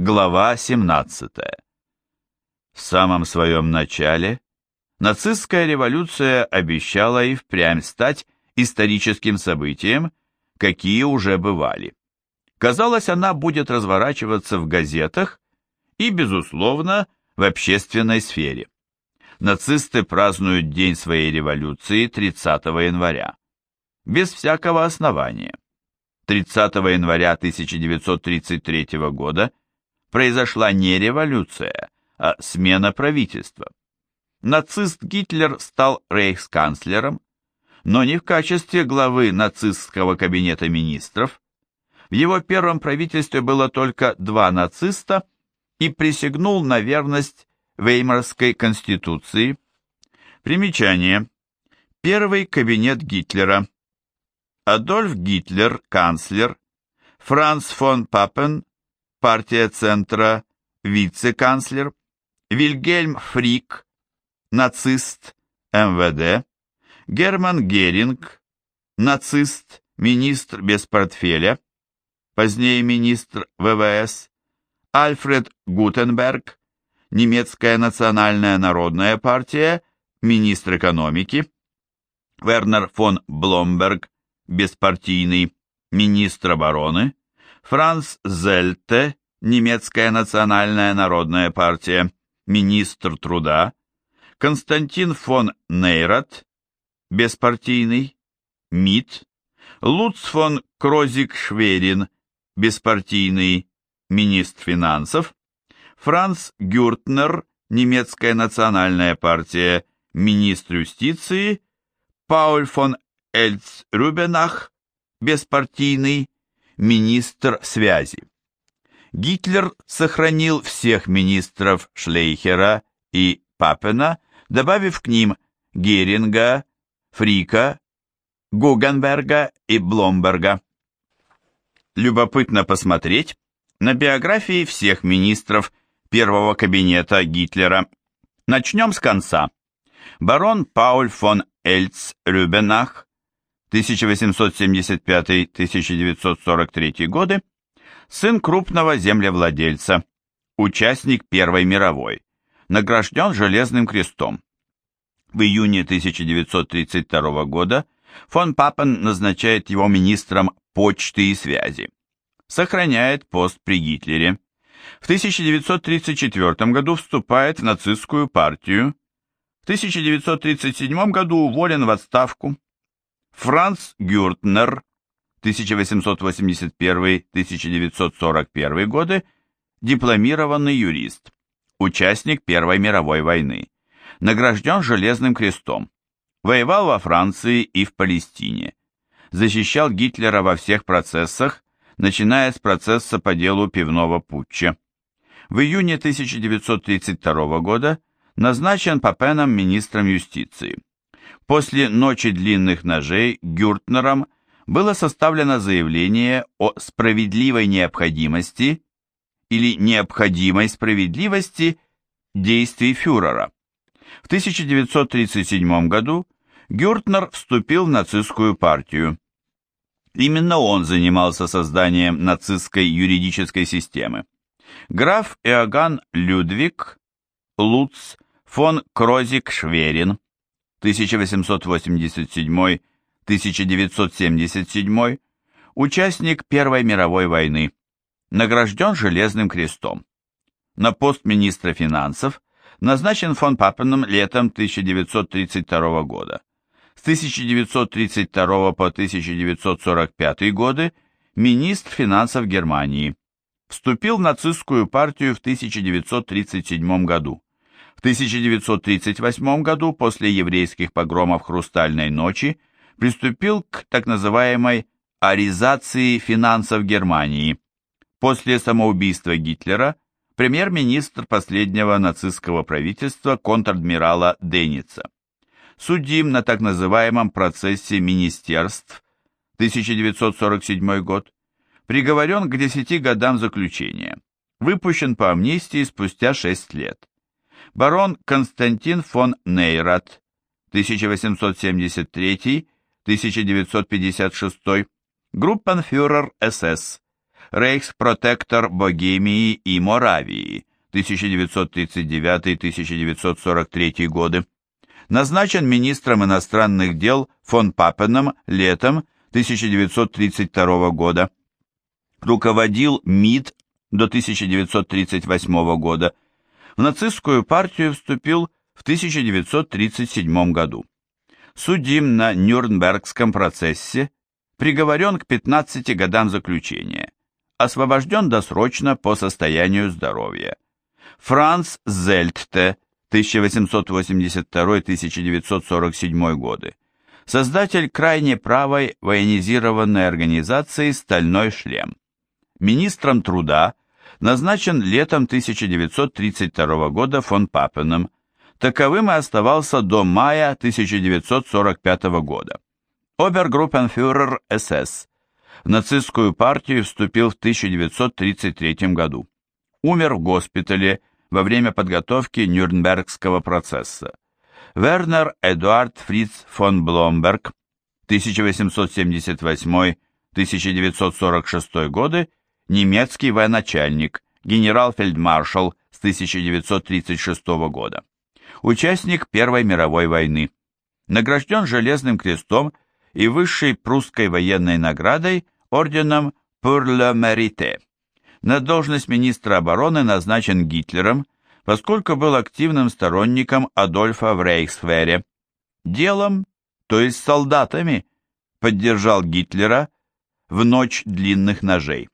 Глава 17. В самом своем начале нацистская революция обещала и впрямь стать историческим событием, какие уже бывали. Казалось, она будет разворачиваться в газетах и, безусловно, в общественной сфере. Нацисты празднуют день своей революции 30 января. Без всякого основания. 30 января 1933 года – произошла не революция, а смена правительства. Нацист Гитлер стал рейхсканцлером, но не в качестве главы нацистского кабинета министров. В его первом правительстве было только два нациста и присягнул на верность Веймарской конституции. Примечание. Первый кабинет Гитлера. Адольф Гитлер, канцлер, Франц фон Папен, партия Центра, вице-канцлер, Вильгельм Фрик, нацист, МВД, Герман Геринг, нацист, министр без портфеля, позднее министр ВВС, Альфред Гутенберг, немецкая национальная народная партия, министр экономики, Вернер фон Бломберг, беспартийный, министр обороны, Франц Зельте, немецкая национальная народная партия, министр труда, Константин фон Нейрат, беспартийный, МИД, Луц фон Крозик-Шверин, беспартийный, министр финансов, Франц Гюртнер, немецкая национальная партия, министр юстиции, Пауль фон Эльц-Рюбенах, беспартийный, министр связи. Гитлер сохранил всех министров Шлейхера и Папена, добавив к ним Геринга, Фрика, Гугенберга и Бломберга. Любопытно посмотреть на биографии всех министров первого кабинета Гитлера. Начнем с конца. Барон Пауль фон Эльц-Рюбенах 1875-1943 годы, сын крупного землевладельца, участник Первой мировой, награжден Железным крестом. В июне 1932 года фон Папен назначает его министром почты и связи. Сохраняет пост при Гитлере. В 1934 году вступает в нацистскую партию. В 1937 году уволен в отставку Франц Гюртнер, 1881-1941 годы, дипломированный юрист, участник Первой мировой войны, награжден Железным крестом, воевал во Франции и в Палестине, защищал Гитлера во всех процессах, начиная с процесса по делу пивного путча. В июне 1932 года назначен Папеном министром юстиции. После «Ночи длинных ножей» Гюртнером было составлено заявление о справедливой необходимости или необходимой справедливости действий фюрера. В 1937 году Гюртнер вступил в нацистскую партию. Именно он занимался созданием нацистской юридической системы. Граф Иоганн Людвиг Луц фон Крозик-Шверин 1887-1977, участник Первой мировой войны, награжден Железным крестом. На пост министра финансов назначен фон Паппеном летом 1932 года. С 1932 по 1945 годы министр финансов Германии. Вступил в нацистскую партию в 1937 году. В 1938 году, после еврейских погромов Хрустальной ночи, приступил к так называемой аризации финансов Германии. После самоубийства Гитлера премьер-министр последнего нацистского правительства контр-адмирала Деница. Судим на так называемом процессе министерств 1947 год, приговорен к 10 годам заключения, выпущен по амнистии спустя 6 лет барон Константин фон Нейрат, 1873-1956, группенфюрер СС, рейхспротектор Богемии и Моравии 1939-1943 годы. Назначен министром иностранных дел фон Папеном летом 1932 года. Руководил МИД до 1938 года. В нацистскую партию вступил в 1937 году. Судим на Нюрнбергском процессе, приговорен к 15 годам заключения. Освобожден досрочно по состоянию здоровья. Франц Зельтте, 1882-1947 годы. Создатель крайне правой военизированной организации «Стальной шлем». Министром труда назначен летом 1932 года фон Папеном. Таковым и оставался до мая 1945 года. Обергруппенфюрер СС. В нацистскую партию вступил в 1933 году. Умер в госпитале во время подготовки Нюрнбергского процесса. Вернер Эдуард Фриц фон Бломберг 1878-1946 годы немецкий военачальник, генерал-фельдмаршал с 1936 года. Участник Первой мировой войны. Награжден Железным крестом и высшей прусской военной наградой орденом Pour le Mérite. На должность министра обороны назначен Гитлером, поскольку был активным сторонником Адольфа в Рейхсфере. Делом, то есть солдатами, поддержал Гитлера в ночь длинных ножей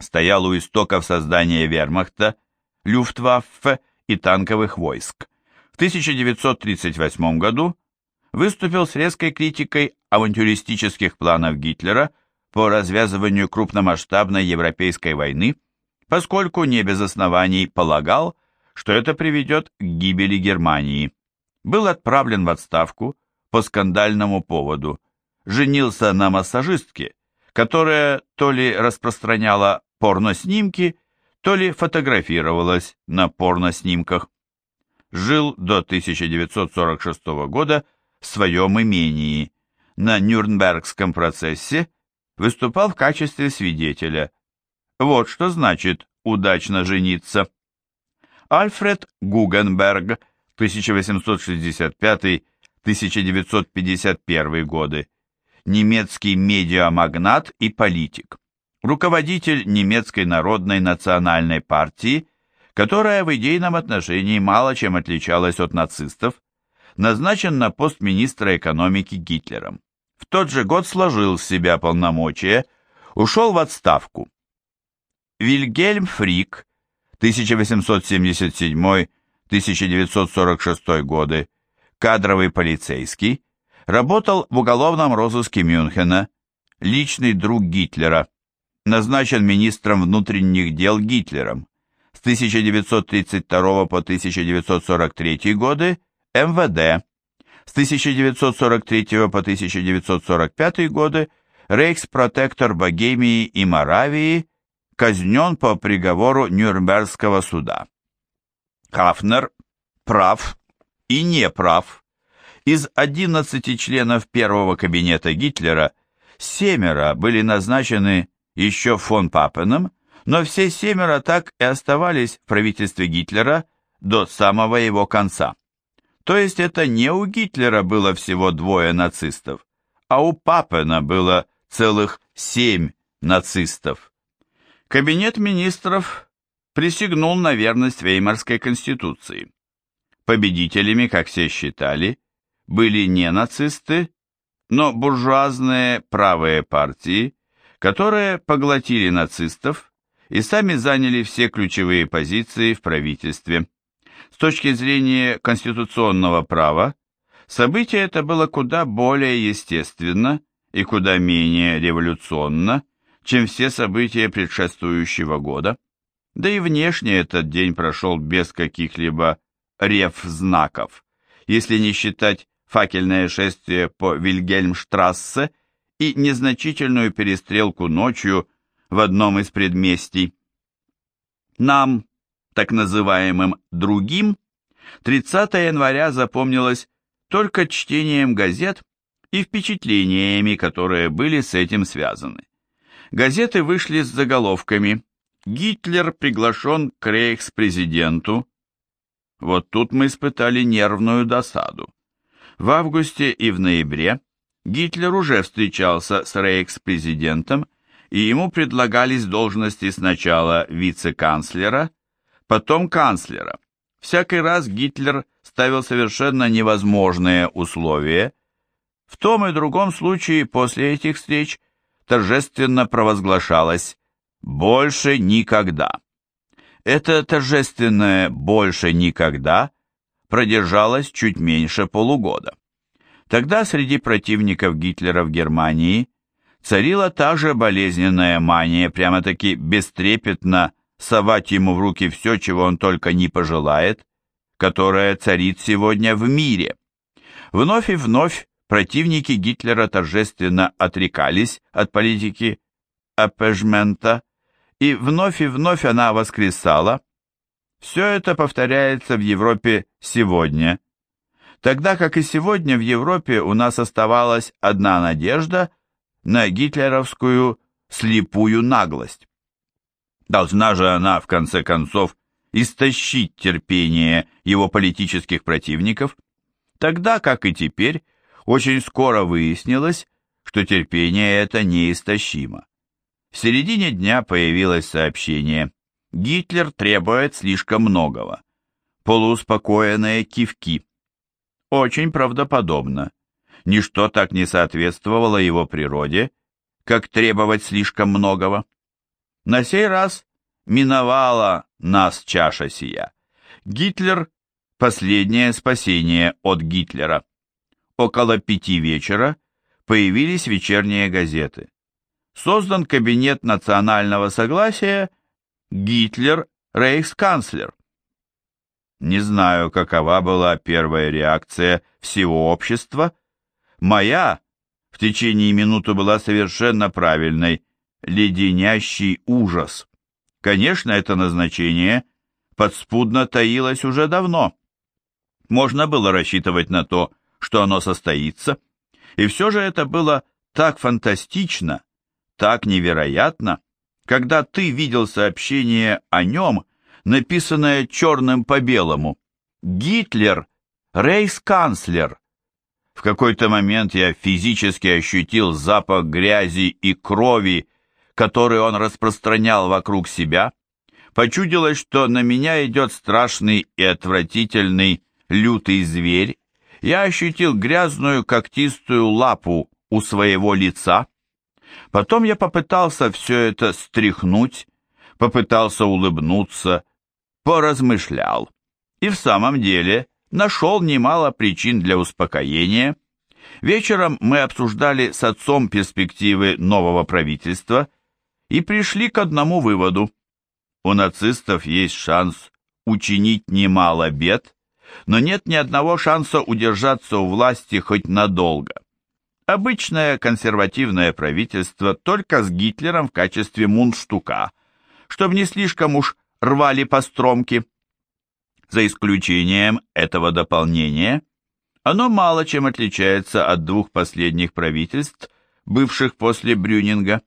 стоял у истоков создания вермахта, люфтваффе и танковых войск. В 1938 году выступил с резкой критикой авантюристических планов Гитлера по развязыванию крупномасштабной европейской войны, поскольку не без оснований полагал, что это приведет к гибели Германии. Был отправлен в отставку по скандальному поводу, женился на массажистке, которая то ли распространяла порноснимки, то ли фотографировалась на порноснимках. Жил до 1946 года в своем имении. На Нюрнбергском процессе выступал в качестве свидетеля. Вот что значит удачно жениться. Альфред Гугенберг, 1865-1951 годы, немецкий медиамагнат и политик руководитель немецкой народной национальной партии, которая в идейном отношении мало чем отличалась от нацистов, назначен на пост министра экономики Гитлером. В тот же год сложил с себя полномочия, ушел в отставку. Вильгельм Фрик, 1877-1946 годы, кадровый полицейский, работал в уголовном розыске Мюнхена, личный друг Гитлера, назначен министром внутренних дел Гитлером. С 1932 по 1943 годы МВД. С 1943 по 1945 годы рейхспротектор Богемии и Моравии казнен по приговору Нюрнбергского суда. Хафнер прав и не прав. Из 11 членов первого кабинета Гитлера семеро были назначены еще фон Папеном, но все семеро так и оставались в правительстве Гитлера до самого его конца. То есть это не у Гитлера было всего двое нацистов, а у Папена было целых семь нацистов. Кабинет министров присягнул на верность Веймарской конституции. Победителями, как все считали, были не нацисты, но буржуазные правые партии, которые поглотили нацистов и сами заняли все ключевые позиции в правительстве. С точки зрения конституционного права, событие это было куда более естественно и куда менее революционно, чем все события предшествующего года, да и внешне этот день прошел без каких-либо рев-знаков, если не считать факельное шествие по Вильгельмштрассе и незначительную перестрелку ночью в одном из предместий. Нам, так называемым «другим», 30 января запомнилось только чтением газет и впечатлениями, которые были с этим связаны. Газеты вышли с заголовками «Гитлер приглашен к рейхспрезиденту». Вот тут мы испытали нервную досаду. В августе и в ноябре Гитлер уже встречался с рейхспрезидентом, и ему предлагались должности сначала вице-канцлера, потом канцлера. Всякий раз Гитлер ставил совершенно невозможные условия. В том и другом случае после этих встреч торжественно провозглашалось «больше никогда». Это торжественное «больше никогда» продержалось чуть меньше полугода. Тогда среди противников Гитлера в Германии царила та же болезненная мания, прямо-таки бестрепетно совать ему в руки все, чего он только не пожелает, которая царит сегодня в мире. Вновь и вновь противники Гитлера торжественно отрекались от политики апежмента, и вновь и вновь она воскресала. Все это повторяется в Европе сегодня. Тогда как и сегодня в Европе у нас оставалась одна надежда на гитлеровскую слепую наглость. Должна же она, в конце концов, истощить терпение его политических противников, тогда, как и теперь, очень скоро выяснилось, что терпение это неистощимо. В середине дня появилось сообщение «Гитлер требует слишком многого». Полууспокоенные кивки. Очень правдоподобно. Ничто так не соответствовало его природе, как требовать слишком многого. На сей раз миновала нас чаша сия. Гитлер – последнее спасение от Гитлера. Около пяти вечера появились вечерние газеты. Создан кабинет национального согласия Гитлер – рейхсканцлер. Не знаю, какова была первая реакция всего общества. Моя в течение минуты была совершенно правильной, леденящий ужас. Конечно, это назначение подспудно таилось уже давно. Можно было рассчитывать на то, что оно состоится, и все же это было так фантастично, так невероятно, когда ты видел сообщение о нем, написанное черным по белому. Гитлер, рейхсканцлер. В какой-то момент я физически ощутил запах грязи и крови, который он распространял вокруг себя, почудилось, что на меня идет страшный и отвратительный лютый зверь, я ощутил грязную когтистую лапу у своего лица. Потом я попытался все это стряхнуть, попытался улыбнуться, поразмышлял. И в самом деле нашел немало причин для успокоения. Вечером мы обсуждали с отцом перспективы нового правительства – и пришли к одному выводу. У нацистов есть шанс учинить немало бед, но нет ни одного шанса удержаться у власти хоть надолго. Обычное консервативное правительство только с Гитлером в качестве мундштука, чтобы не слишком уж рвали по стромке. За исключением этого дополнения, оно мало чем отличается от двух последних правительств, бывших после Брюнинга.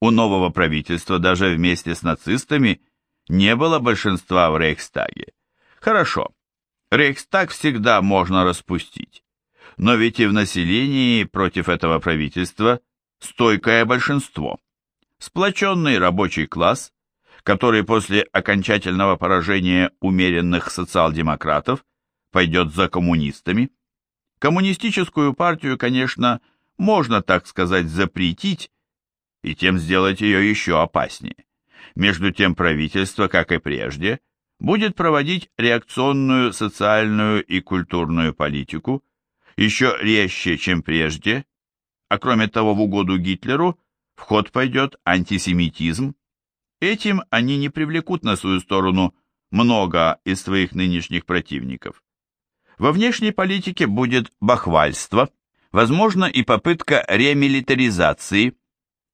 У нового правительства даже вместе с нацистами не было большинства в Рейхстаге. Хорошо, Рейхстаг всегда можно распустить. Но ведь и в населении против этого правительства стойкое большинство. Сплоченный рабочий класс, который после окончательного поражения умеренных социал-демократов пойдет за коммунистами. Коммунистическую партию, конечно, можно, так сказать, запретить, и тем сделать ее еще опаснее. Между тем правительство, как и прежде, будет проводить реакционную социальную и культурную политику еще резче, чем прежде, а кроме того в угоду Гитлеру в ход пойдет антисемитизм. Этим они не привлекут на свою сторону много из своих нынешних противников. Во внешней политике будет бахвальство, возможно и попытка ремилитаризации –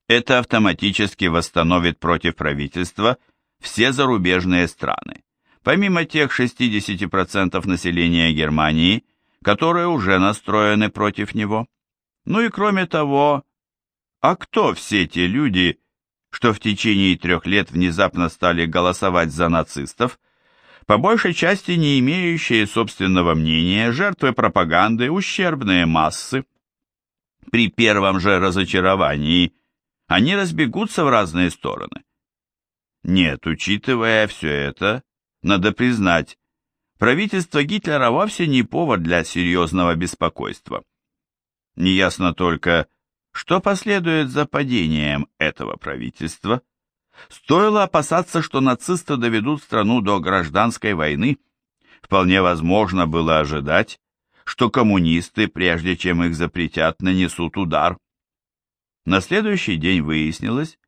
это автоматически восстановит против правительства все зарубежные страны, помимо тех 60% населения Германии, которые уже настроены против него. Ну и кроме того, а кто все те люди, что в течение трех лет внезапно стали голосовать за нацистов, по большей части не имеющие собственного мнения, жертвы пропаганды, ущербные массы. При первом же разочаровании они разбегутся в разные стороны. Нет, учитывая все это, надо признать, правительство Гитлера вовсе не повод для серьезного беспокойства. Неясно только, что последует за падением этого правительства. Стоило опасаться, что нацисты доведут страну до гражданской войны. Вполне возможно было ожидать, что коммунисты, прежде чем их запретят, нанесут удар. На следующий день выяснилось,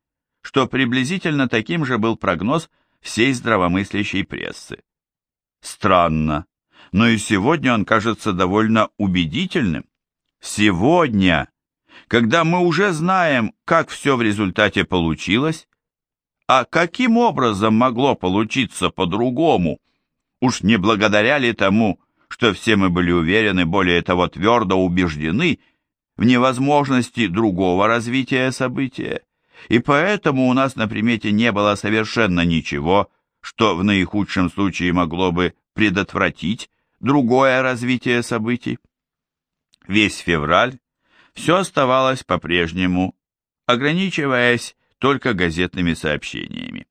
что приблизительно таким же был прогноз всей здравомыслящей прессы. Странно, но и сегодня он кажется довольно убедительным. Сегодня, когда мы уже знаем, как все в результате получилось, а каким образом могло получиться по-другому? Уж не благодаря ли тому, что все мы были уверены, более того, твердо убеждены в невозможности другого развития события, и поэтому у нас на примете не было совершенно ничего, что в наихудшем случае могло бы предотвратить другое развитие событий. Весь февраль все оставалось по-прежнему, ограничиваясь только газетными сообщениями.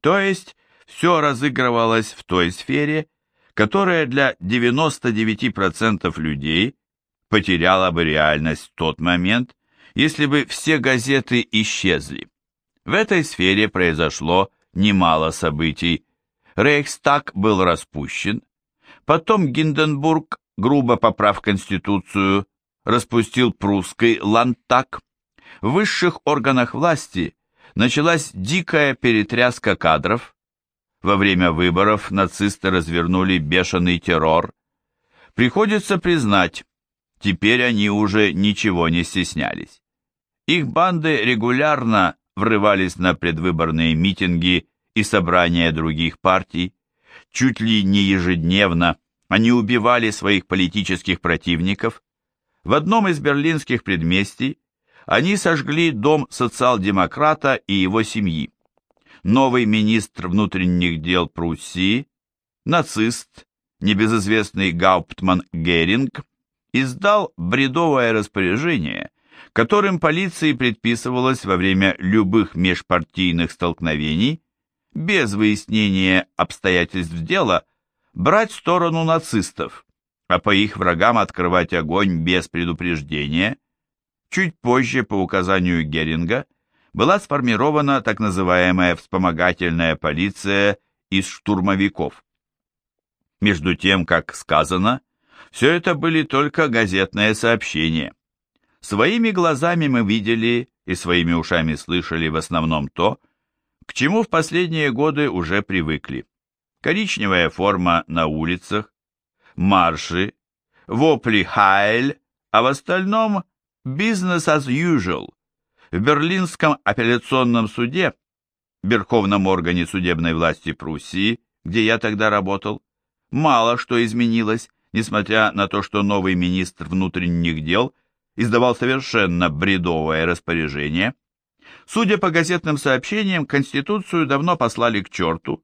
То есть все разыгрывалось в той сфере, которая для 99% людей потеряла бы реальность в тот момент, если бы все газеты исчезли. В этой сфере произошло немало событий. Рейхстаг был распущен, потом Гинденбург, грубо поправ Конституцию, распустил прусский Ландтаг. В высших органах власти началась дикая перетряска кадров. Во время выборов нацисты развернули бешеный террор. Приходится признать, теперь они уже ничего не стеснялись. Их банды регулярно врывались на предвыборные митинги и собрания других партий. Чуть ли не ежедневно они убивали своих политических противников. В одном из берлинских предместий они сожгли дом социал-демократа и его семьи. Новый министр внутренних дел Пруссии, нацист, небезызвестный Гауптман Геринг, издал бредовое распоряжение, которым полиции предписывалось во время любых межпартийных столкновений, без выяснения обстоятельств дела, брать сторону нацистов, а по их врагам открывать огонь без предупреждения – Чуть позже, по указанию Геринга, была сформирована так называемая вспомогательная полиция из штурмовиков. Между тем, как сказано, все это были только газетные сообщения. Своими глазами мы видели и своими ушами слышали в основном то, к чему в последние годы уже привыкли. Коричневая форма на улицах, марши, вопли «Хайль», а в остальном Business as usual. В Берлинском апелляционном суде, Верховном органе судебной власти Пруссии, где я тогда работал, мало что изменилось, несмотря на то, что новый министр внутренних дел издавал совершенно бредовое распоряжение. Судя по газетным сообщениям, Конституцию давно послали к черту,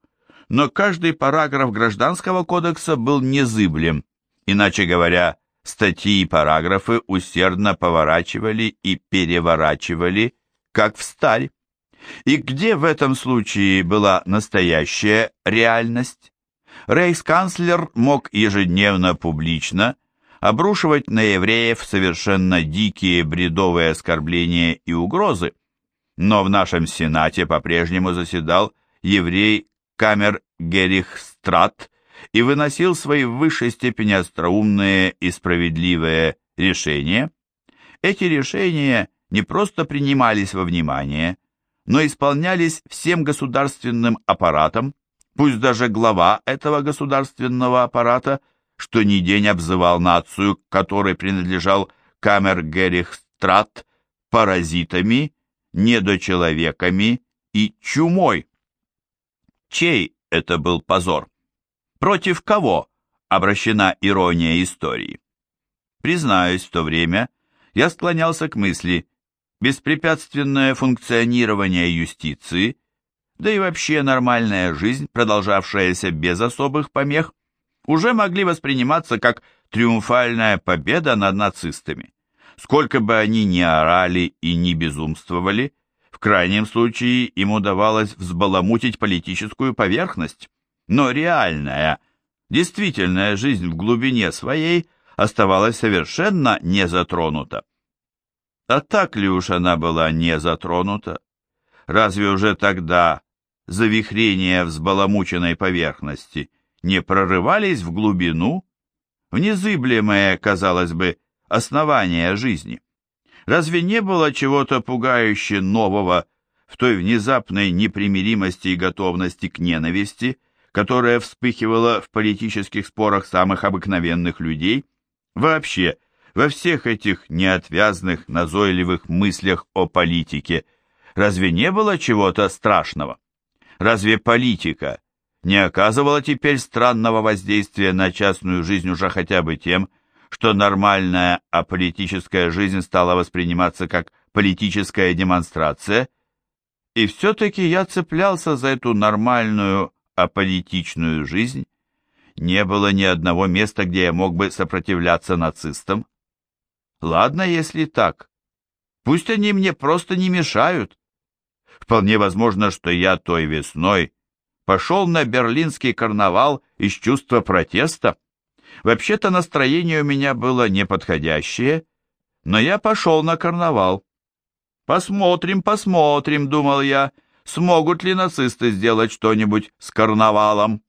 но каждый параграф Гражданского кодекса был незыблем, иначе говоря, Статьи и параграфы усердно поворачивали и переворачивали, как в сталь. И где в этом случае была настоящая реальность? Рейхсканцлер мог ежедневно публично обрушивать на евреев совершенно дикие бредовые оскорбления и угрозы, но в нашем Сенате по-прежнему заседал еврей Камер Герихстрат и выносил свои в высшей степени остроумные и справедливые решения, эти решения не просто принимались во внимание, но исполнялись всем государственным аппаратом, пусть даже глава этого государственного аппарата, что ни день обзывал нацию, которой принадлежал Камер Герихстрат, паразитами, недочеловеками и чумой. Чей это был позор? Против кого обращена ирония истории? Признаюсь, в то время я склонялся к мысли, беспрепятственное функционирование юстиции, да и вообще нормальная жизнь, продолжавшаяся без особых помех, уже могли восприниматься как триумфальная победа над нацистами. Сколько бы они ни орали и ни безумствовали, в крайнем случае им удавалось взбаламутить политическую поверхность, но реальная, действительная жизнь в глубине своей оставалась совершенно не затронута. А так ли уж она была не затронута? Разве уже тогда завихрения взбаламученной поверхности не прорывались в глубину, в незыблемое, казалось бы, основание жизни? Разве не было чего-то пугающе нового в той внезапной непримиримости и готовности к ненависти, которая вспыхивала в политических спорах самых обыкновенных людей? Вообще, во всех этих неотвязных, назойливых мыслях о политике разве не было чего-то страшного? Разве политика не оказывала теперь странного воздействия на частную жизнь уже хотя бы тем, что нормальная аполитическая жизнь стала восприниматься как политическая демонстрация? И все-таки я цеплялся за эту нормальную аполитичную жизнь. Не было ни одного места, где я мог бы сопротивляться нацистам. Ладно, если так. Пусть они мне просто не мешают. Вполне возможно, что я той весной пошел на берлинский карнавал из чувства протеста. Вообще-то настроение у меня было неподходящее, но я пошел на карнавал. Посмотрим, посмотрим, думал я, смогут ли нацисты сделать что-нибудь с карнавалом.